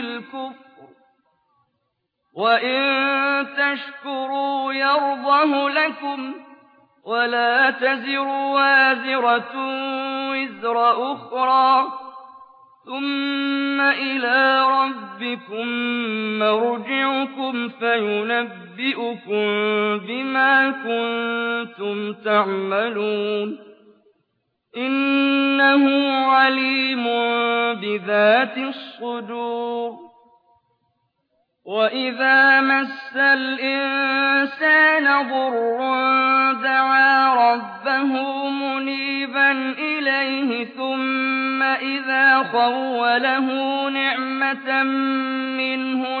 لِعِبَادِهِ الْكُفْرَ ۖ. وَإِن تَشْكُرُوا يَرْضَهُ لَكُمْ ۗ وَلَا تَزِرُ وَازِرَةٌ وِزْرَ أُخْرَىٰ ۗ. ثُمَّ إِلَىٰ رَبِّكُم مَّرْجِعُكُمْ فَيُنَبِّئُكُم بِمَا كُنتُمْ تَعْمَلُونَ. إِنَّهُ عَلِيمٌ بِذَاتِ الصُّدُورِ. وَإِذَا مَسَّ الْإِنسَانَ ضُرٌّ دَعَا رَبَّهُ مُنِيبًا إِلَيْهِ ثُمَّ إِذَا خَوَّلَهُ نِعْمَةً مِّنْهُ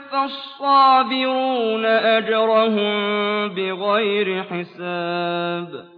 الصَّابِرُونَ أَجْرَهُم بِغَيْرِ حِسَابٍ.